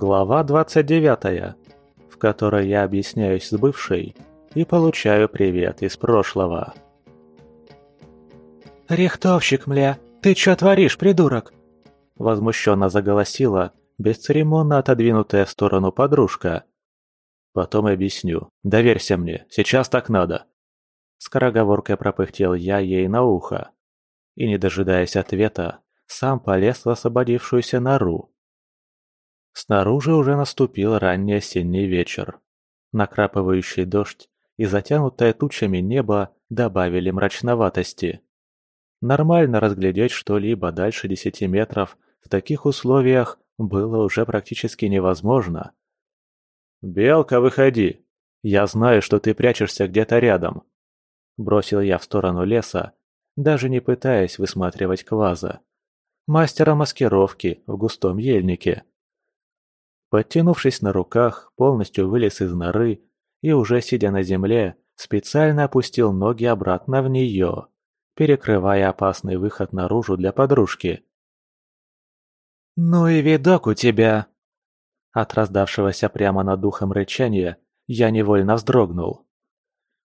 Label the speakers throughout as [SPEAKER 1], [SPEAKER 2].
[SPEAKER 1] Глава 29, в которой я объясняюсь с бывшей и получаю привет из прошлого.
[SPEAKER 2] «Рихтовщик, мля, ты чё творишь, придурок?»
[SPEAKER 1] Возмущенно заголосила, бесцеремонно отодвинутая в сторону подружка. «Потом объясню. Доверься мне, сейчас так надо». Скороговоркой пропыхтел я ей на ухо. И, не дожидаясь ответа, сам полез в освободившуюся нору. Снаружи уже наступил ранний осенний вечер. Накрапывающий дождь и затянутое тучами небо добавили мрачноватости. Нормально разглядеть что-либо дальше десяти метров в таких условиях было уже практически невозможно. «Белка, выходи! Я знаю, что ты прячешься где-то рядом!» Бросил я в сторону леса, даже не пытаясь высматривать кваза. Мастера маскировки в густом ельнике. Подтянувшись на руках, полностью вылез из норы и, уже сидя на земле, специально опустил ноги обратно в нее, перекрывая опасный выход наружу для подружки.
[SPEAKER 2] «Ну и видок у тебя!»
[SPEAKER 1] От раздавшегося прямо над духом рычания я невольно вздрогнул.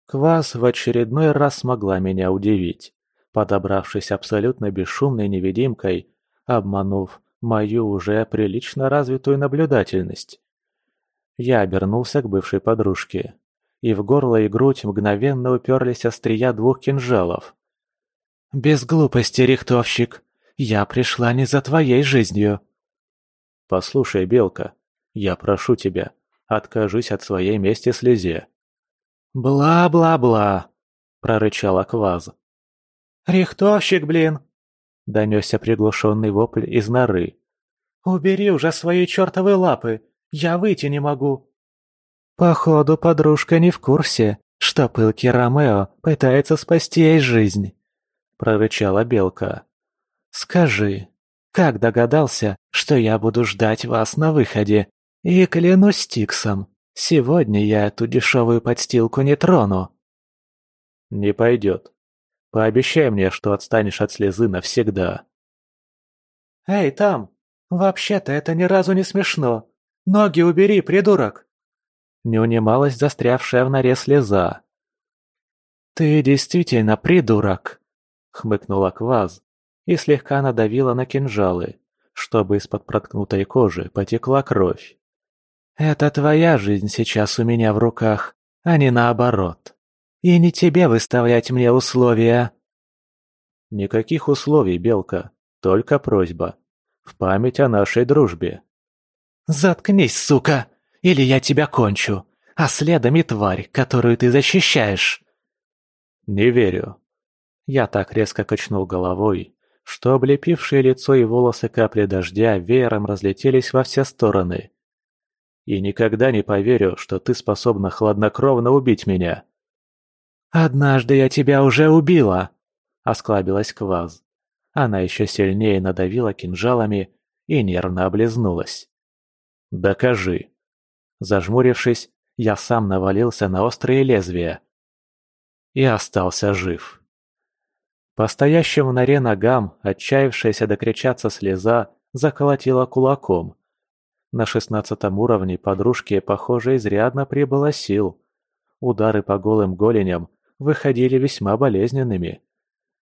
[SPEAKER 1] Квас в очередной раз смогла меня удивить, подобравшись абсолютно бесшумной невидимкой, обманув мою уже прилично развитую наблюдательность. Я обернулся к бывшей подружке, и в горло и грудь мгновенно уперлись острия двух кинжалов.
[SPEAKER 2] «Без глупости, рихтовщик, я пришла не за твоей жизнью».
[SPEAKER 1] «Послушай, Белка, я прошу тебя, откажись от своей мести слезе».
[SPEAKER 2] «Бла-бла-бла», —
[SPEAKER 1] прорычал Кваз.
[SPEAKER 2] «Рихтовщик, блин!»
[SPEAKER 1] — донесся приглушенный вопль из норы.
[SPEAKER 2] «Убери уже свои чертовы лапы! Я выйти не могу!»
[SPEAKER 1] «Походу, подружка не в курсе, что пылкий Ромео пытается спасти ей жизнь», — прорычала Белка. «Скажи, как догадался, что я буду ждать вас на выходе? И клянусь Тиксом, сегодня я эту дешевую подстилку не трону». «Не пойдет», Пообещай мне, что отстанешь от слезы навсегда.
[SPEAKER 2] Эй, там! Вообще-то это ни разу не смешно. Ноги убери, придурок!
[SPEAKER 1] Не унималась застрявшая в норе слеза. «Ты действительно придурок!» — хмыкнула Кваз и слегка надавила на кинжалы, чтобы из-под проткнутой кожи потекла кровь. «Это твоя жизнь сейчас у меня в руках, а не наоборот. И не тебе выставлять мне условия. Никаких условий, Белка, только просьба. В память о нашей дружбе.
[SPEAKER 2] Заткнись, сука, или я тебя кончу, а следом и тварь, которую ты защищаешь.
[SPEAKER 1] Не верю. Я так резко качнул головой, что облепившие лицо и волосы капли дождя веером разлетелись во все стороны. И никогда не поверю, что ты способна хладнокровно убить меня.
[SPEAKER 2] «Однажды я тебя уже убила!»
[SPEAKER 1] – осклабилась Кваз. Она еще сильнее надавила кинжалами и нервно облизнулась. «Докажи!» Зажмурившись, я сам навалился на острые лезвия. И остался жив. По стоящим в норе ногам, отчаявшаяся докричаться слеза, заколотила кулаком. На шестнадцатом уровне подружке, похоже, изрядно прибыло сил. Удары по голым голеням выходили весьма болезненными.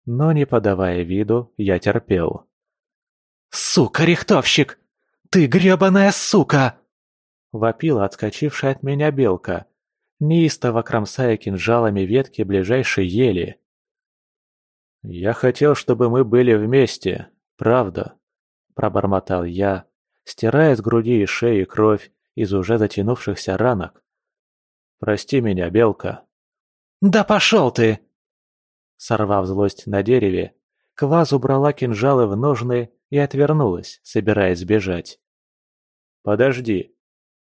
[SPEAKER 1] Но не подавая виду, я терпел.
[SPEAKER 2] «Сука, рихтовщик! Ты гребаная сука!»
[SPEAKER 1] Вопила отскочившая от меня белка, неистово кромсая кинжалами ветки ближайшей ели. «Я хотел, чтобы мы были вместе, правда», — пробормотал я, стирая с груди и шеи кровь из уже затянувшихся ранок. «Прости меня, белка».
[SPEAKER 2] «Да пошел ты!»
[SPEAKER 1] Сорвав злость на дереве, Кваз убрала кинжалы в ножны и отвернулась, собираясь сбежать. «Подожди.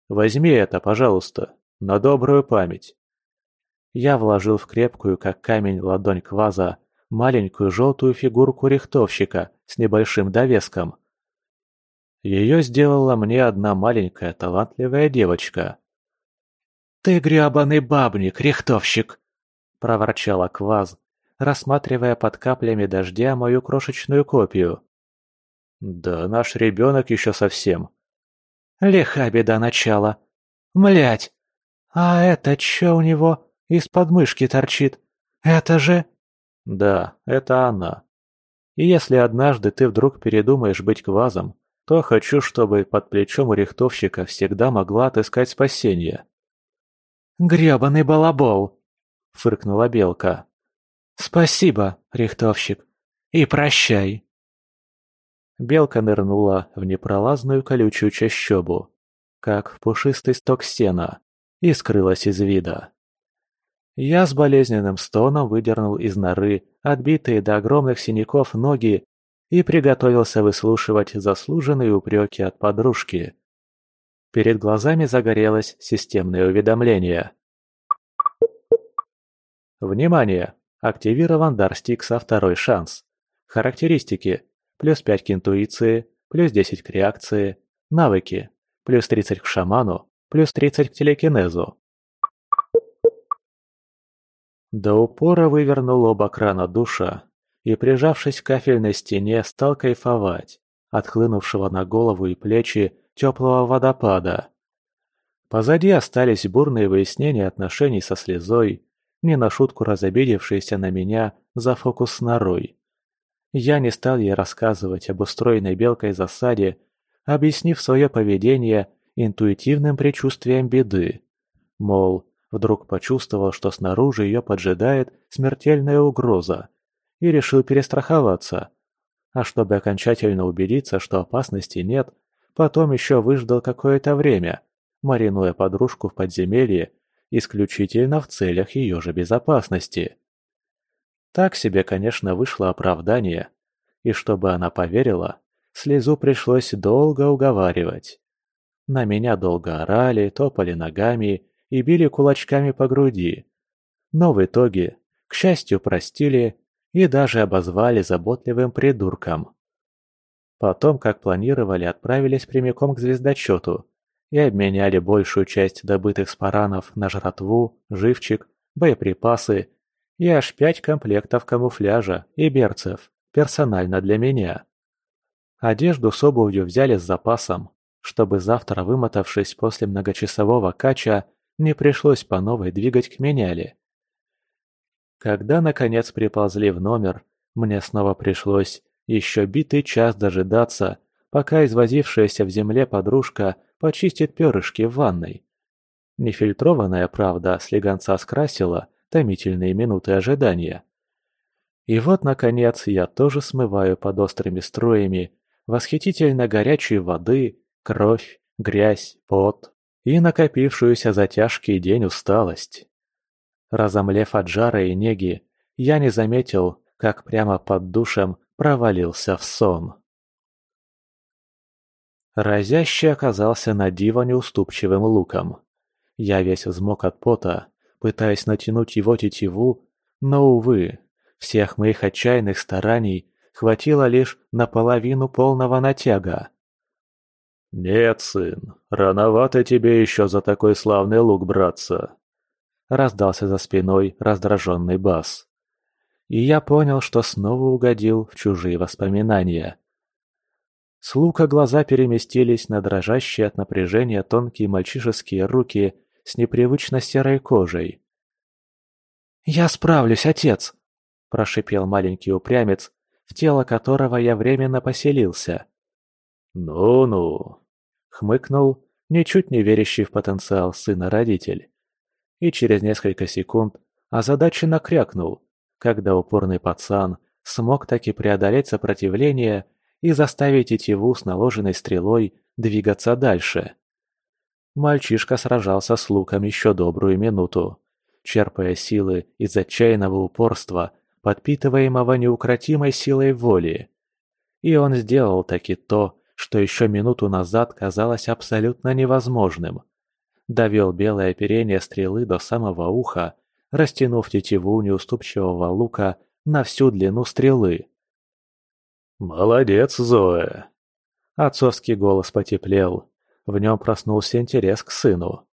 [SPEAKER 1] Возьми это, пожалуйста, на добрую память». Я вложил в крепкую, как камень, ладонь Кваза маленькую желтую фигурку рихтовщика с небольшим довеском. Ее сделала мне одна маленькая талантливая девочка.
[SPEAKER 2] «Ты гребаный бабник, рихтовщик!»
[SPEAKER 1] – проворчала Кваз, рассматривая под каплями дождя мою крошечную копию. «Да наш ребенок еще совсем».
[SPEAKER 2] Лиха беда начала. Млять! А это чё у него из подмышки торчит? Это же...»
[SPEAKER 1] «Да, это она. И если однажды ты вдруг передумаешь быть квазом, то хочу, чтобы под плечом у рихтовщика всегда могла отыскать спасение».
[SPEAKER 2] «Грёбаный балабол!» — фыркнула Белка. «Спасибо, рихтовщик, и прощай!»
[SPEAKER 1] Белка нырнула в непролазную колючую чащобу, как в пушистый сток сена, и скрылась из вида. Я с болезненным стоном выдернул из норы отбитые до огромных синяков ноги и приготовился выслушивать заслуженные упреки от подружки. Перед глазами загорелось системное уведомление. Внимание! Активирован дар Стикса «Второй шанс». Характеристики. Плюс 5 к интуиции, плюс 10 к реакции. Навыки. Плюс 30 к шаману, плюс 30 к телекинезу. До упора вывернул оба крана душа и, прижавшись к кафельной стене, стал кайфовать от хлынувшего на голову и плечи теплого водопада. Позади остались бурные выяснения отношений со слезой, не на шутку разобидевшиеся на меня за фокус с норой. Я не стал ей рассказывать об устроенной белкой засаде, объяснив свое поведение интуитивным предчувствием беды. Мол, Вдруг почувствовал, что снаружи ее поджидает смертельная угроза, и решил перестраховаться. А чтобы окончательно убедиться, что опасности нет, потом еще выждал какое-то время, маринуя подружку в подземелье исключительно в целях ее же безопасности. Так себе, конечно, вышло оправдание, и чтобы она поверила, слезу пришлось долго уговаривать. На меня долго орали, топали ногами и били кулачками по груди. Но в итоге, к счастью, простили и даже обозвали заботливым придурком. Потом, как планировали, отправились прямиком к звездочету и обменяли большую часть добытых спаранов на жратву, живчик, боеприпасы и аж пять комплектов камуфляжа и берцев, персонально для меня. Одежду с обувью взяли с запасом, чтобы завтра, вымотавшись после многочасового кача, не пришлось по новой двигать к меняле. Когда, наконец, приползли в номер, мне снова пришлось еще битый час дожидаться, пока извозившаяся в земле подружка почистит перышки в ванной. Нефильтрованная правда слегонца скрасила томительные минуты ожидания. И вот, наконец, я тоже смываю под острыми струями восхитительно горячей воды, кровь, грязь, пот, и накопившуюся за тяжкий день усталость. Разомлев от жара и неги, я не заметил, как прямо под душем провалился в сон. Разящий оказался на диво неуступчивым луком. Я весь взмок от пота, пытаясь натянуть его тетиву, но, увы, всех моих отчаянных стараний хватило лишь наполовину полного натяга. «Нет, сын, рановато тебе еще за такой славный лук браться!» Раздался за спиной раздраженный бас. И я понял, что снова угодил в чужие воспоминания. С лука глаза переместились на дрожащие от напряжения тонкие мальчишеские руки с непривычно серой кожей. «Я справлюсь, отец!» – прошипел маленький упрямец, в тело которого я временно поселился. «Ну-ну», — хмыкнул, ничуть не верящий в потенциал сына родитель. И через несколько секунд озадаченно крякнул, когда упорный пацан смог таки преодолеть сопротивление и заставить тетиву с наложенной стрелой двигаться дальше. Мальчишка сражался с луком еще добрую минуту, черпая силы из отчаянного упорства, подпитываемого неукротимой силой воли. И он сделал таки то, что еще минуту назад казалось абсолютно невозможным. Довел белое оперение стрелы до самого уха, растянув тетиву неуступчивого лука на всю длину стрелы. «Молодец, Зоя!» Отцовский голос потеплел. В нем проснулся интерес к сыну.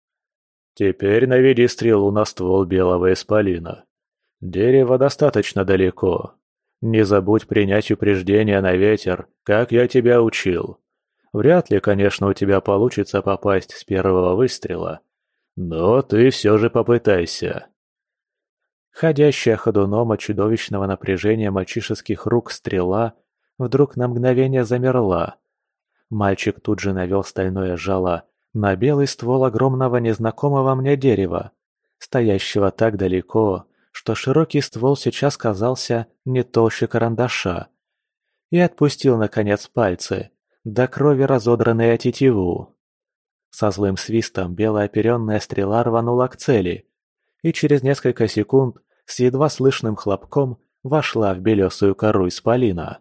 [SPEAKER 1] «Теперь наведи стрелу на ствол белого исполина. Дерево достаточно далеко. Не забудь принять упреждение на ветер, как я тебя учил. Вряд ли, конечно, у тебя получится попасть с первого выстрела. Но ты все же попытайся. Ходящая ходуном от чудовищного напряжения мальчишеских рук стрела вдруг на мгновение замерла. Мальчик тут же навел стальное жало на белый ствол огромного незнакомого мне дерева, стоящего так далеко, что широкий ствол сейчас казался не толще карандаша, и отпустил, наконец, пальцы, до крови разодранные тетиву. Со злым свистом белая оперенная стрела рванула к цели, и через несколько секунд с едва слышным хлопком вошла в белесую кору исполина.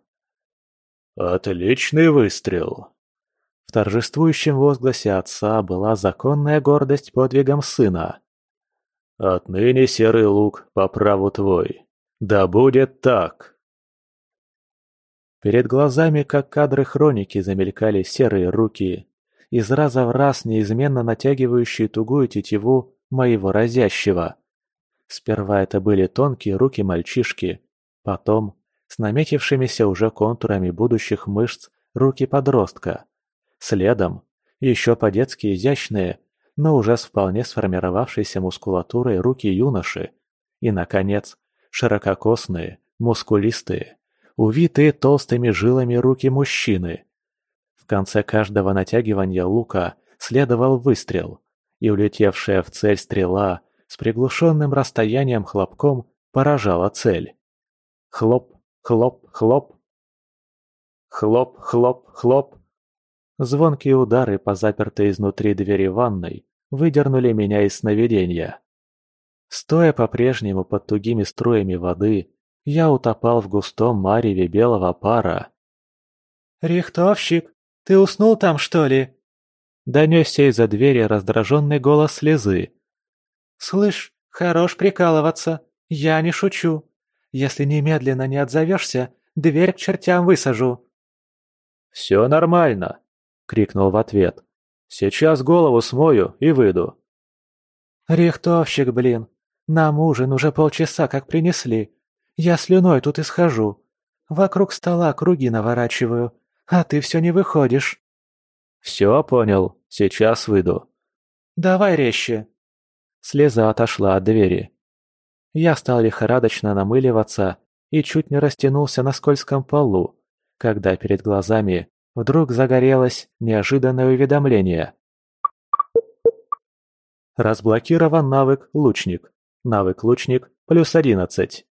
[SPEAKER 1] «Отличный выстрел!» В торжествующем возгласе отца была законная гордость подвигом сына. «Отныне серый лук по праву твой. Да будет так!» Перед глазами, как кадры хроники, замелькали серые руки, из раза в раз неизменно натягивающие тугую тетиву моего разящего. Сперва это были тонкие руки мальчишки, потом, с наметившимися уже контурами будущих мышц, руки подростка. Следом, еще по-детски изящные, но уже с вполне сформировавшейся мускулатурой руки юноши. И, наконец, ширококосные, мускулистые, увитые толстыми жилами руки мужчины. В конце каждого натягивания лука следовал выстрел, и улетевшая в цель стрела с приглушенным расстоянием хлопком поражала цель. Хлоп, хлоп, хлоп. Хлоп, хлоп, хлоп. Звонкие удары по запертой изнутри двери ванной выдернули меня из сновидения. Стоя по-прежнему под тугими струями воды, я утопал в густом мареве белого пара.
[SPEAKER 2] «Рихтовщик, ты уснул там, что ли?»
[SPEAKER 1] Донесся из-за двери раздраженный голос слезы.
[SPEAKER 2] «Слышь, хорош прикалываться, я не шучу. Если немедленно не отзовешься, дверь к чертям высажу».
[SPEAKER 1] «Все нормально», — крикнул в ответ. «Сейчас голову смою и выйду».
[SPEAKER 2] «Рихтовщик, блин, нам ужин уже полчаса как принесли. Я слюной тут исхожу. Вокруг стола круги наворачиваю, а ты все не выходишь».
[SPEAKER 1] «Все понял, сейчас выйду».
[SPEAKER 2] «Давай резче».
[SPEAKER 1] Слеза отошла от двери. Я стал лихорадочно намыливаться и чуть не растянулся на скользком полу, когда перед глазами вдруг загорелось неожиданное уведомление. Разблокирован навык «Лучник». Навык «Лучник» плюс одиннадцать.